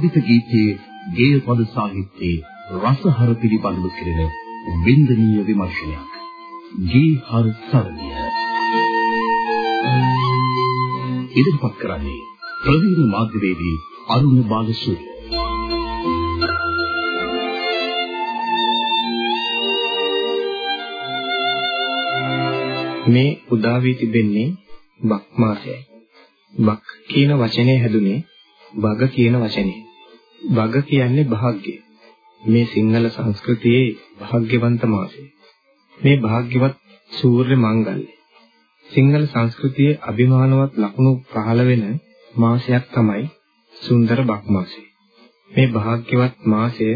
සුභාවිත ගීතයේ ගේය පද සාහිත්‍යයේ රසහර පිළිබඳව කෙරෙන වින්දනීය විමර්ශනයක් ගී හරි සමය ඉදිරිපත් කරන්නේ ප්‍රවීණ මාධ්‍යවේදී අරුණ බාලසූරිය මේ උදා වී තිබෙන්නේ බක් මාසයයි. බක් කියන වචනේ හැදුනේ බග කියන වචනේ. බග කියන්නේ භාග්‍ය. මේ සිංහල සංස්කෘතියේ භාග්‍යවන්ත මාසය. මේ භාග්‍යවත් සූර්ය මංගල්‍ය. සිංහල සංස්කෘතියේ අභිමානවත් ලකුණු පහළ වෙන මාසයක් තමයි සුන්දර බක් මාසය. මේ භාග්‍යවත් මාසය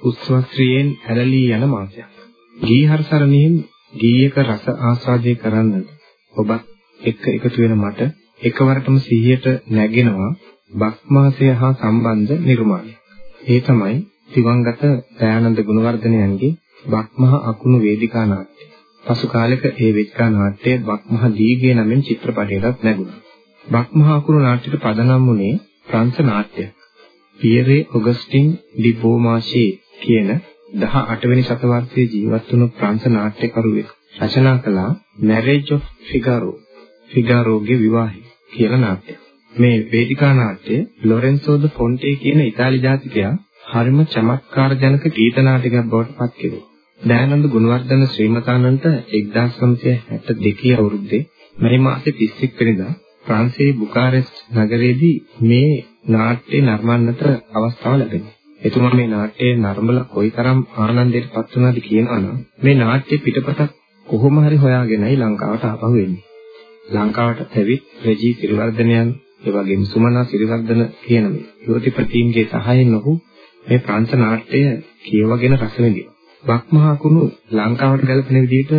උත්සවශ්‍රීයෙන් ඇලලී යන මාසයක්. ගීහර සරණියෙන් ගීයක රස ආස්වාදය කරන්නට ඔබත් එක්ක එකතු වෙන මට එකවරටම සිහියට නැගෙනවා බක්මාසය හා සම්බන්ධ නිර්මාණයක්. ඒ තමයි දිවංගත දයානන්ද ගුණවර්ධනයන්ගේ බක්මහා අකුණු වේදිකා නාට්‍ය. පසු කාලෙක ඒ වේදිකා නාට්‍යය බක්මහා දීගේ නමින් චිත්‍රපටයකට නැගුණා. බක්මහා අකුණු නාට්‍යට පදනම් වුණේ ප්‍රංශ නාට්‍යයක්. පියරේ ඔගස්ටින් ඩි බෝමාෂේ කියන 18 වෙනි සතවර්ෂයේ ජීවත් වුණු ප්‍රංශ නාට්‍යකරුවෙක් රචනා කළ Marriage of Figaro ෆිගාරෝගේ විවාහය කියලා නාට්‍යයක්. මේ වේදිකා නාට්‍ය ලොරෙන්සෝ ද ෆොන්ටේ කියන ඉතාලි ජාතිකයා හරිම චමත්කාර ජනක ගීත නාටකයක් බවට පත් කෙරුවා. දයානන්ද ගුණවර්ධන ශ්‍රීමතානන්ට 1962 අවුරුද්දේ මේ මාසේ 31 වෙනිදා ප්‍රංශයේ බුකාරෙස්ට් නගරයේදී මේ නාට්‍ය නර්මන්නට අවස්ථාව ලැබෙනවා. එතුමා මේ නාට්‍යයේ නරඹලා කොයිතරම් ආනන්දයට පත් වුණාද කියනවනම් මේ නාට්‍ය පිටපතක් කොහොම හරි හොයාගෙනයි ලංකාවට ආපහු එන්නේ. ලංකාවට ඇවිත් රජී සිරිවර්ධනයන් ඒ වගේම සුමනා සිරිවර්ධන කියන මේ යුවතිපතීන්ගේ සහායෙන් ඔහු මේ ප්‍රංශ නාට්‍ය කියවගෙන රස විඳිනවා. බක්මහා කුණු ලංකාවට ගැලපෙන විදිහට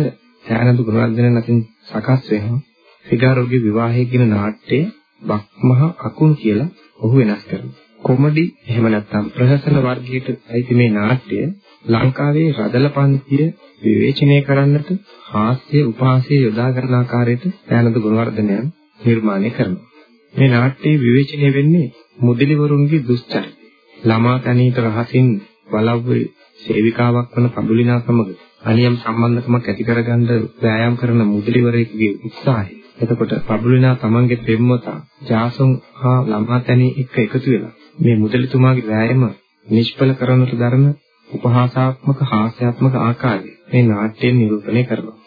සෑනඳු ගුණවර්ධනයන් අතින් සකස් වෙනවා. ෆිගාරෝගේ විවාහය කියන නාට්‍යය බක්මහා අකුණු කියලා ඔහු වෙනස් කරනවා. කොමඩි එහෙම නැත්නම් ප්‍රහසන වර්ගයට අයිති මේ නාට්‍ය ලංකාවේ රදල පන්තිය විවේචනය කරන්නට හාස්‍ය උපහාසය යොදා ගන්න ආකාරයට ඥානද ගුණවර්ධනයන් නිර්මාණය කරනවා. මේ නාට්‍යයේ විවේචනය වෙන්නේ මුදලිවරුන්ගේ දුස්චරිත. ළමා තනීට රහසින් බලව්වේ සේවිකාවක් වන පබුලිනා සමග අනියම් සම්බන්ධකමක් ඇති කරගන්න වෑයම් කරන මුදලිවරයෙකුගේ උත්සාහය. එතකොට පබුලිනා තමන්ගේ පෙම්වතා ජාසොන් හා ළමා තනී එක්ක එකතු වෙලා මේ මුදලිතුමාගේ වෑයම නිෂ්ඵල කරනට දරන උපහාසාත්මක හාස්‍යාත්මක ආකාරය මේ නාට්‍යයෙන් නිරූපණය කරනවා.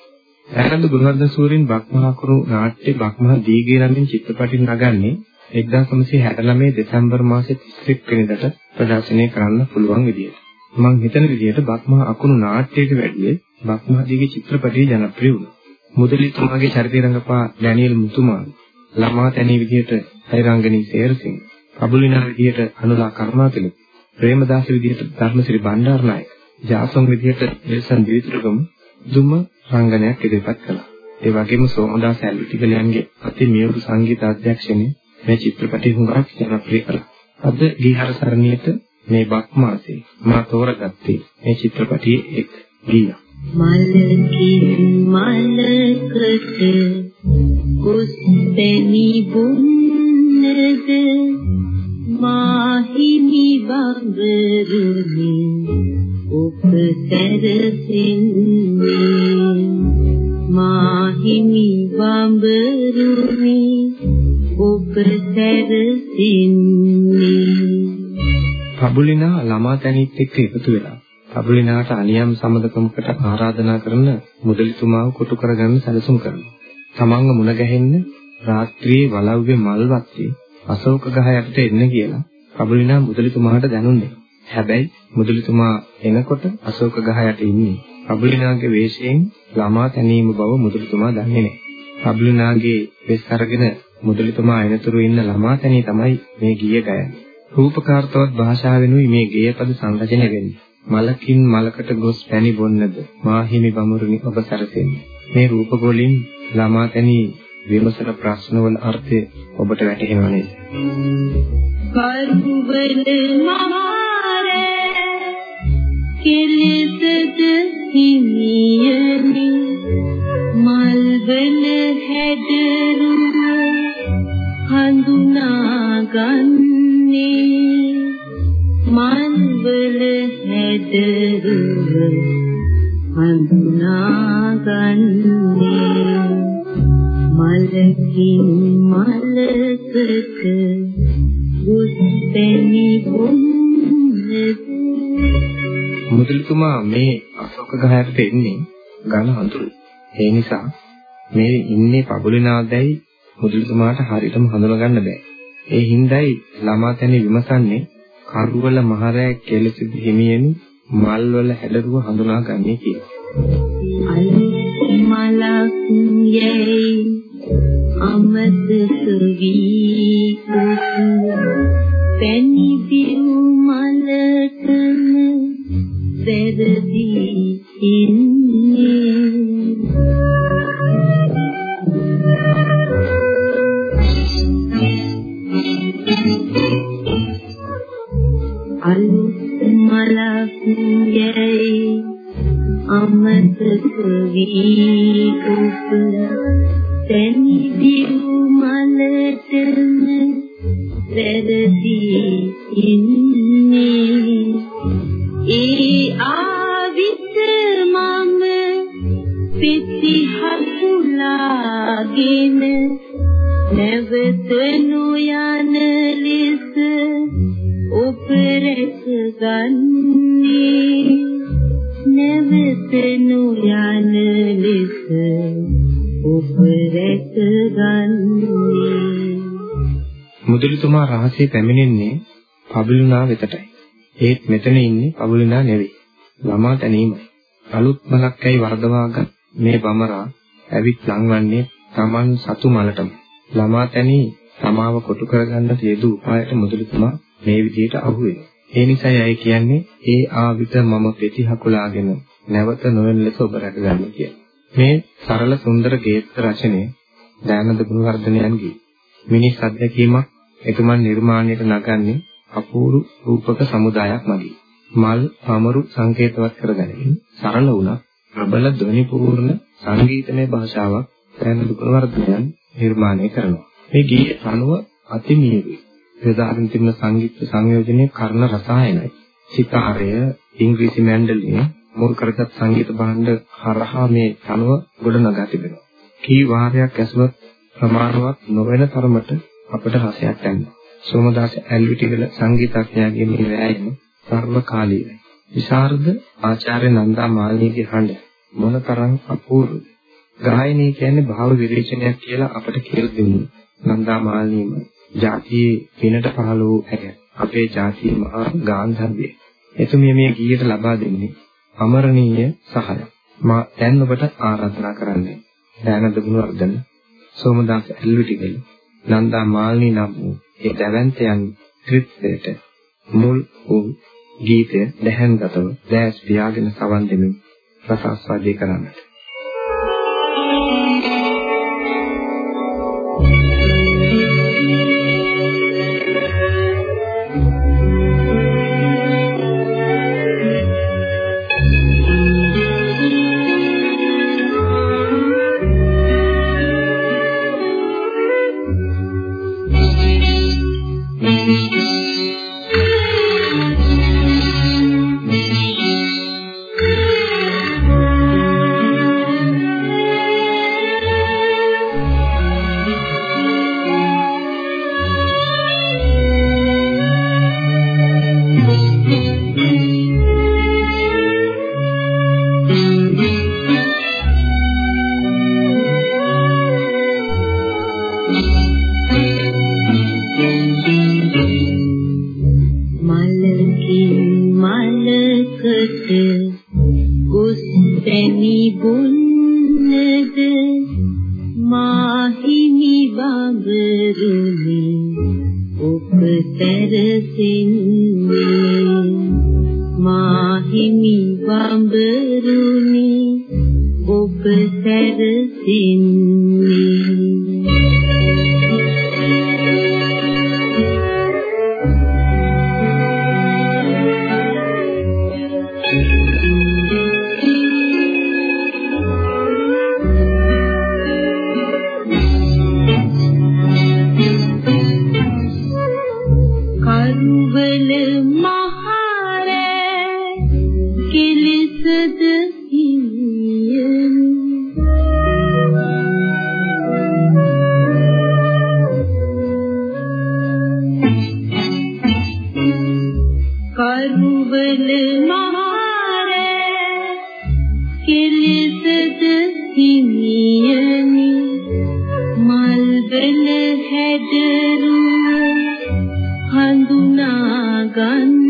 ආනන්ද ගුණවර්ධන සූරින් බක්මහා කරු නාට්‍ය බක්මහා දීගේ නමින් චිත්‍රපටින් නගන්නේ 1969 දෙසැම්බර් මාසයේ 31 වෙනිදාට ප්‍රදර්ශනය කරන්න පුළුවන් විදියට. මම හිතන විදියට බක්මහා අකුණු නාට්‍යයට වැඩිය බක්මහා දීගේ චිත්‍රපටය ජනප්‍රිය වුණා. මුදලිතුමාගේ චරිතය රඟපා ඩැනියෙල් මුතුමාන් ළමා තැනී විදියට හයිරංගනී සේරසිංහ කබුලිනා විදියට අනුලා කර්මාතිලක ප්‍රේමදාස විදියට ධර්මසිරි බණ්ඩාරනායක ජාසොන් විදියට නිල්සන් දිවිතුරුගම දුම රංගනයක් ඉදිරිපත් කළා. ඒ වගේම සෝමදාස ඇල්විටිගලයන්ගේ අති මියුරු සංගීත අධ්‍යක්ෂණය මේ චිත්‍රපටය හුඟක් ජනප්‍රිය කළා. අද ගීහර සරණියට මේ බක් මාසේ මා තෝරගත්තේ මේ චිත්‍රපටයේ එක් ගීයක්. මලකින් මලකට කුස් පෙනි බුන්නද මාහිමි බඹරුනි ඔබ සැරසෙන්නේ ඔබ සැරසෙන්නේ පබුලිනා ළමා තැනිත් එක්ක එකතු වෙලා පබුලිනාට අනියම් සම්බන්ධකමකට ආරාධනා කරන මුදලිතුමාව කොටු කරගන්න සැලසුම් කරනවා. තමන්ව මුණ ගැහෙන්න රාත්‍රියේ වලව්වේ මල්වත්තේ අශෝක ගහ යටට එන්න කියලා පබුලිනා මුදලිතුමාට දැනුන්නේ. හැබැයි මුදලිතුමා එනකොට අශෝක ගහ යට ඉන්නේ. පබුලිනාගේ වේශයෙන් ළමා තැනීම බව මුදලිතුමා දන්නේ නැහැ. පබුලිනාගේ වෙස් අරගෙන මුදලිතුමා එනතුරු ඉන්න ළමා තැනී තමයි මේ ගීය ගයන්නේ. රූපකාර්තවත් භාෂාවෙනුයි මේ ගේයපද සංරචනය වෙන්නේ. මලකින් මලකට ගොස් පැණි බොන්නද මාහිමි බමුරුනි ඔබ සැරසෙන්නේ. මේ රූපගෝලින් ළමා තැනී විමසන ප්‍රශ්නවල අර්ථය ඔබට වැටහෙනව නේද? කර්පුවල මාරේ කෙලෙසද හිමියනි. මල්වන හැඩරුව හඳුනාගන්නේ. මල්වල හැඩරුව හඳුනාගන්නේ. මලකින් මලසක ගුස්පෙනි උන් මුදලිතුමා මේ අශෝක ගහයට එන්නේ ඝන අඳුරු. ඒ නිසා මේ ඉන්නේ පබුලිනාදයි මුදලිතුමාට හරියටම හඳුනගන්න බෑ. ඒ හිඳයි ළමා තැන විමසන්නේ කරුවල මහරෑ කෙලසිදි හිමියනි මල්වල හැඩරුව හඳුනාගන්නේ කියලා. මලක් යයි අමතක වී පැණි දිරු මලකම වැරදි ඉන්නේ මුදලිතුමා රහසේ පැමිණෙන්නේ පබුලිනා වෙතටයි. ඒත් මෙතන ඉන්නේ පබුලිනා නෙවෙයි. ළමා තැනීමයි. අලුත් මලක්කයි වර්ධවාගත් මේ බමරා ඇවිත් ලංවන්නේ Taman සතු මලටම. ළමා තැනී සමාව කොටු කරගන්න සියදු උපායට මුදලිතුමා මේ විදිහට අහු වෙනවා. ඒ නිසායි අය කියන්නේ ඒ ආවිත මම පෙති හකුලාගෙන නැවත නොවන ලෙස ඔබ රැකගන්න කියලා. මේ සරල සුන්දර ගේත් රචනය දයානන්ද ගුණවර්ධනයන්ගේ මිනිස් අත්දැකීමක් එතුමන් නිර්මාණයට නගන්නේ අපූර්ව රූපක සමුදායක් මගින්. මල් පමරු සංකේතවත් කරගැනීම සරල වුණත් ප්‍රබල ධ්වනි පූර්ණ සංගීතමය භාෂාවක් දයානන්ද ගුණවර්ධනයන් නිර්මාණය කරනවා. මේ ගීය අනුව අතිමියුයි. ප්‍රධාන තිබෙන සංගීත සංයෝජනයේ කර්ණ රසායනයි. සිතාරය, ඉංග්‍රීසි මැන්ඩලින් මුල් කරගත් සංගීත භාණ්ඩ හරහා මේ අනුව ගොඩනගා තිබෙනවා. කී වාරයක් ඇසුවත් ප්‍රමාණවත් නොවන තරමට අපට රසයක් දැනෙනවා. සෝමදාස ඇල්විටිගල සංගීතඥයාගේ මේ වෑයම සර්වකාලීනයි. විශාරද ආචාර්ය නන්දා මාලිනීගේ හඬ මොනතරම් අපූර්වද. ගායනය කියන්නේ භාව විරේචනයක් කියලා අපට කියලා දෙන්නේ. නන්දා මාලිනීම ජාතියේ පිනට පහළ වූ ඇය අපේ ජාතියේ මහා ගාන්ධර්වය. එතුමිය මේ ගීයට ලබා දෙන්නේ අමරණීය සහාය. මා දැන් ඔබට ආරාධනා කරන්නේ දයානන්ද ගුණවර්ධන සෝමදාස ඇල්විටිගල නන්දා මාල්නී නම් වූ ඒ දැවැන්තයන් ත්‍රිත්වයට මුල් වූ ගීතය දැහැන්ගතව දැස් පියාගෙන සවන් දෙමින් රසාස්වාදේ කරන්නට. ගන්න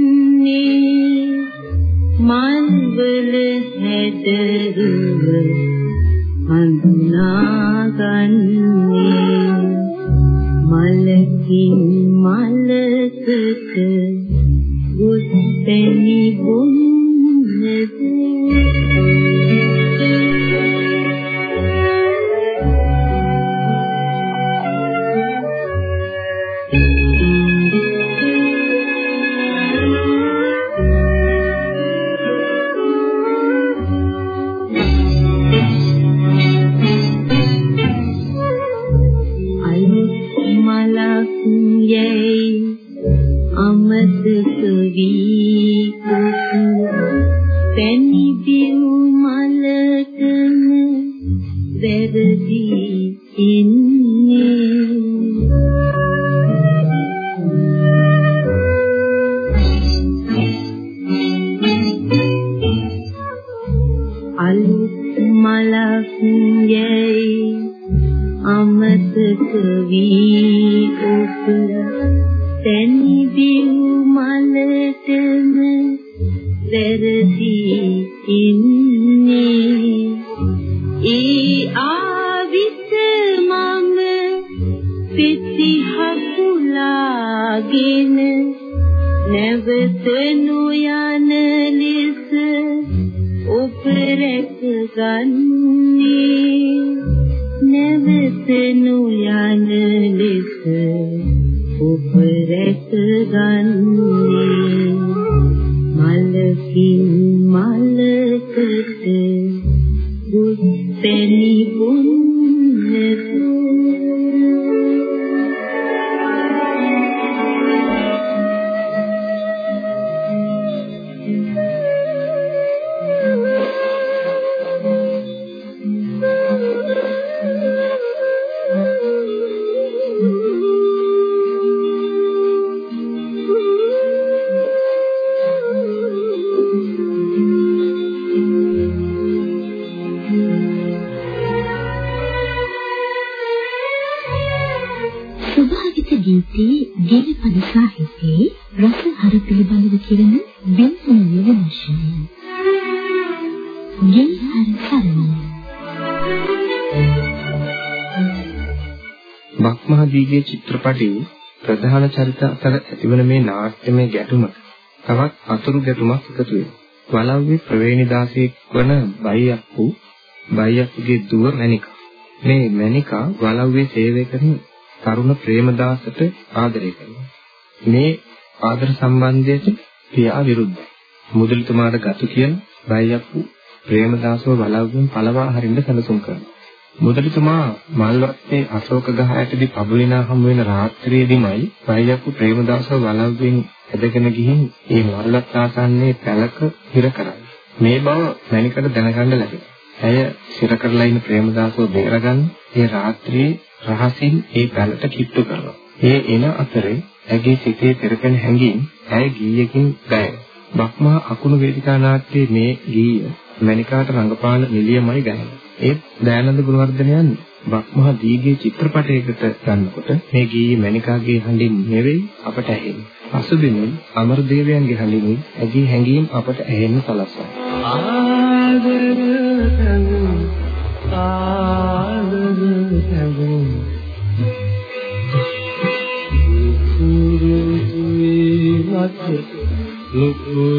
වෙත ගන්නේ නැවත නුය බක්මහදීගේ චිත්‍රපටයේ ප්‍රධාන චරිත අතර ඇතිවන මේ නාට්‍යමය ගැටුම තවත් අතුරු ගැටුමක් එකතු වෙනවා. වලව්වේ ප්‍රවේණිදාසයෙක් වන බයියක්කු බයියක්කුගේ දුව මැනිකා. මේ මැනිකා වලව්වේ සේවය කරන තරුණ ප්‍රේමදාසට ආදරය කරනවා. මේ ආදර සම්බන්ධයට පියා විරුද්ධයි. මුදලිතුමාට ගතු කියලා බයියක්කු ප්‍රේමදාසව වලව්වෙන් පළවා හරින්න සැලසුම් කරනවා. මුදලිතුමා මල්වත්තේ අශෝක ගහ යටදී පබුලිනා හමු වෙන රාත්‍රියේදීමයි වෛයක්කු ප්‍රේමදාසව වලව්වෙන් ඇදගෙන ගිහින් ඒ මල්වත් ආසන්නයේ පැලක හිර කරන්නේ. මේ බව මණිකට දැනගන්න ලැබෙනවා. ඇය සිර කරලා ඉන්න ප්‍රේමදාසව බේරගන්න ඒ රාත්‍රියේ රහසින් ඒ පැලට කිට්ටු කරනවා. ඒ එන අතරේ ඇගේ සිතේ පෙරපෙන හැඟීම් ඇය ගීයකින් ගයනවා. බක්මා අකුණු වේදිකා නාට්‍යයේ මේ ගීය මණිකාට රංගපාන නිලියමයි ගයන්නේ. ඒ දයානන්ද ගුණවර්ධනයන් බක්මහා දීගේ චිත්‍රපටයකට ගන්නකොට මේ ගීයේ මණිකාගේ හඬින් නෙවෙයි අපට ඇහෙන්නේ. පසුබිමින් අමරදේවයන්ගේ හඬින් ඇගේ හැඟීම් අපට ඇහෙන්න සලස්වයි. ආදර ආදර Look.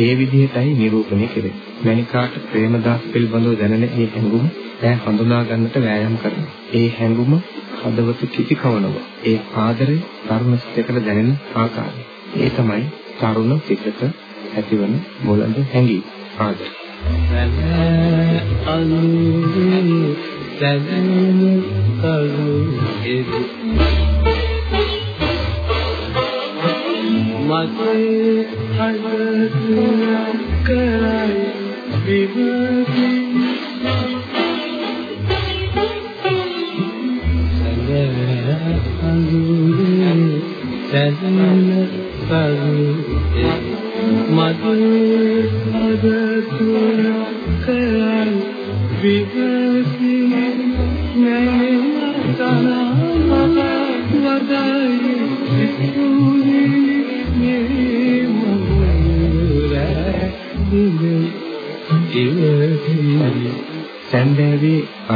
ඒ විදිහටයි නිරූපණය කෙරේ. මණිකාට ප්‍රේමදාස පිළිබඳව දැනෙන ඒ හැඟුම ඈ හඳුනා ගන්නට වෑයම් කරනවා. ඒ හැඟුම හදවත කිසි කවනවා. ඒ ආදරය තරුණ සිතකට දැනෙන ආකාරය. ඒ තමයි තරුණ සිතක ඇතිවන බොළඳ හැඟීම. ආදරය. අනුරේ දැනෙන කරු මගේ හදතුන කරයි විවති සැදෙන පරුවේ මගේ හදතුන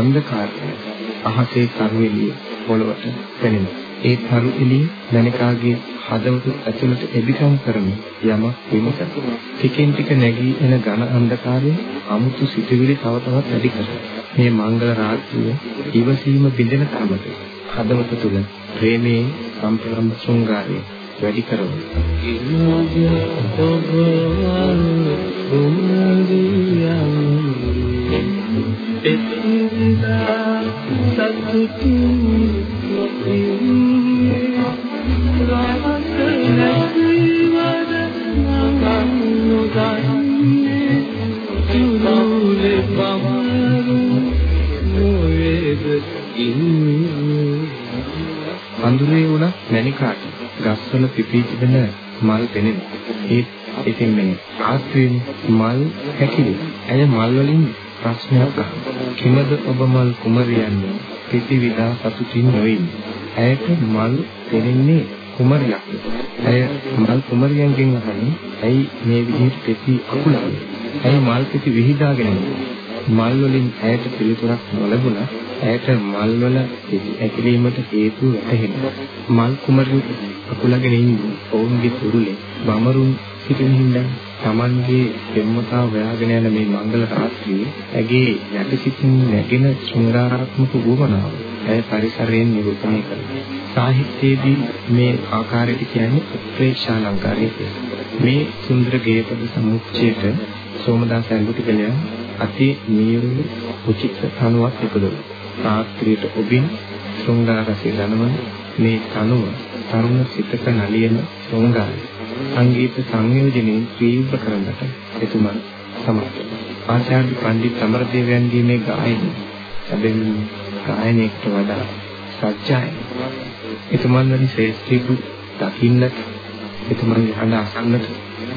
අන්ධකාරය අහසේ කරු එළිය පොළවට පෙනෙන. ඒ කරු එළිය මණිකාගේ හදවත ඇතුළට එබිකම් කරමින් යමක් විමසන. ටිකෙන් ටික නැගී එන ඝන අන්ධකාරය අමුතු සිතුවිලි තව තවත් වැඩි කරනවා. මේ මංගල රාත්‍රිය ඉවසීම බිඳෙන තරමට හදවත තුළ ප්‍රේමයේ සම්ප්‍රම්භ ශෘංගාරය වැඩි කරනවා. එතිලා සතුටු රාහත නැතිවද නම් නොදන්නේ තුරුලේ බමරු නොවේද ඉන්නේ අඳුරේ උන මණිකාට ගස්වල පිපී තිබෙන මල් පෙනෙන. ඒ ඉතින් මේ ආත්‍රයෙන් මල් හැකිලි. ඇය මල් වලින් ප්‍රශ්නයක් අහනවා. කිමද ඔබ මල් කුමරියන්නේ? පිටිවිදා සතුටින් නොඉන්නේ. ඇයට මල් දෙන්නේ කුමරියක්. ඇය මල් කුමරියන්ගෙන් අහන්නේ ඇයි මේ විදිහට පෙති අකුලන්නේ? ඇයි මල් පෙති විහිදාගෙන මල් වලින් ඇයට පිළිතුරක් නොලැබුණා. ඇයට මල් වල ඇකිලීමට හේතු වැටහෙනවා. මල් කුමරිය අකුලගෙන ඉන්නේ ඔවුන්ගේ තුරුලේ බමරුන් සිටින හින්දා Tamanගේ දෙම්මතා හොයාගෙන යන මේ මංගල රාත්‍රියේ ඇගේ යටිසිතින් නැගෙන ශෘංගාරාත්මක වුවමනාව ඇය පරිසරයෙන් නිරූපණය කරනවා. සාහිත්‍යයේදී මේ ආකාරයට කියන්නේ ප්‍රේක්ෂාලංකාරය මේ සුන්දර ගේපද සමුච්චයට සෝමදාස ඇල්ලුටිකලයා අති නියුරු උචිත තනුවක් එකදුවා. රාත්‍රියට ඔබින් ශෘංගාරසී දනවන මේ තනුව තරුණ සිතක නලියන ශෘංගාරය සංගීත සංයෝජනයෙන් ත්‍රිවිධ කරන්නට එතුමන් සමත්. ආචාර්ය පණ්ඩිත අමරදේවයන්ගේ මේ ගායනය සැබවින්ම ගායනයට වඩා සත්‍යයි. එතුමන් වැනි ශ්‍රේෂ්ඨිකු දකින්නට එතුමන්ගේ හඬ අසන්නට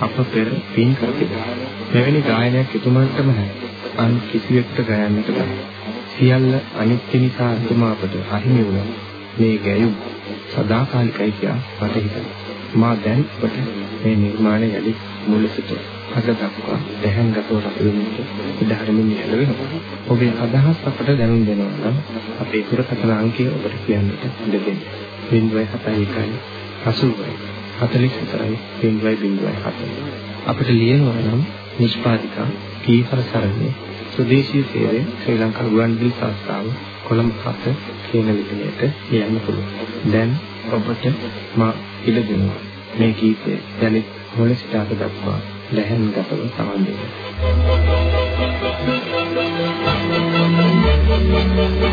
අප පෙර පින් කර තිබෙනවා මෙවැනි ගායනයක් එතුමන්ටම නැහැ. අන් කිසිවෙකුට ගයන්නට බෑ. සියල්ල අනිත්‍ය නිසා එතුමා අපට අහිමි වුණා. මේ ගැයුම් සදාකාලිකයි කියා මට හිතෙනවා. මා දැන් ඔබට මේ නිර්මාණය යලි මුල සිට අද දක්වා දැහැන්ගතව රැඳෙන්නට උදාහරණයක් ලැබෙනවා. ඔබේ අදහස් අපට දැනුම් දෙනවා නම් අපේ දුරකථන අංකය ඔබට කියන්නට ඉඩ දෙන්න. 071 80 44 0.07 අපිට ලියනවා නම් නිෂ්පාදිකා කීකර සරණේ ස්වදේශීය සේවය ශ්‍රී ලංකා ගුවන්විදුලි සංස්ථාව කොළඹ 7 කියන ලිපිනයට ලියන්න පුළුවන්. දැන් ඔබට මා ඉඩ දෙනවා. මේ ගීතය යලිත් මුල සිට අග දක්වා ලැහැන් ගතව සමන් දෙන්න. වැඩසටහන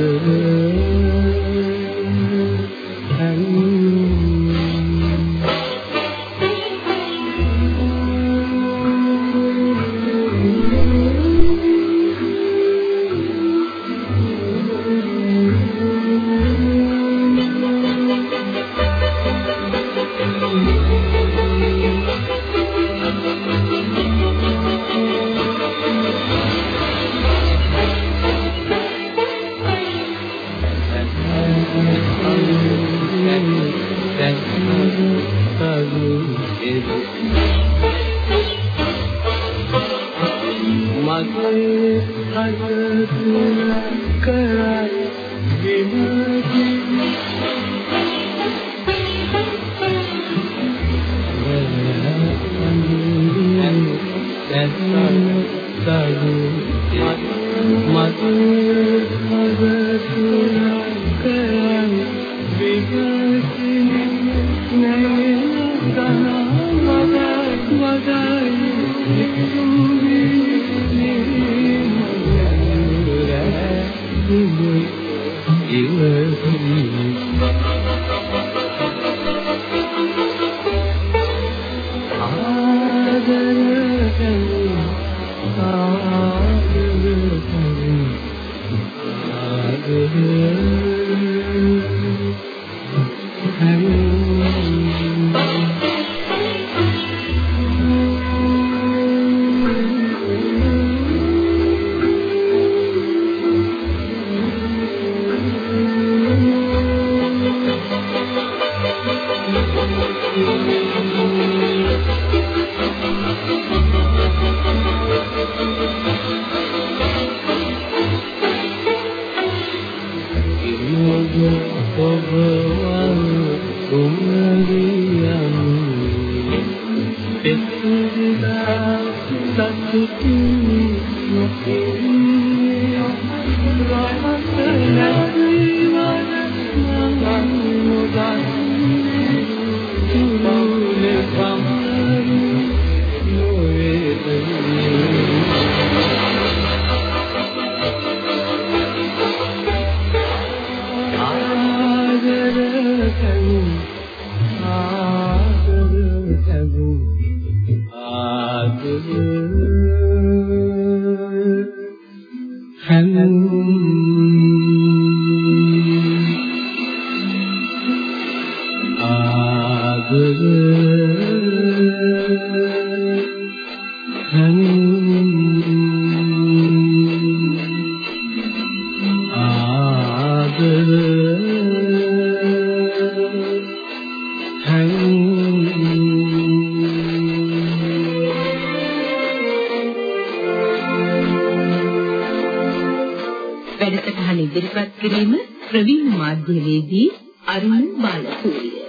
river. කිරීම ප්‍රවීණ මාධ්‍යවේදී අරුණ බාලසූරිය.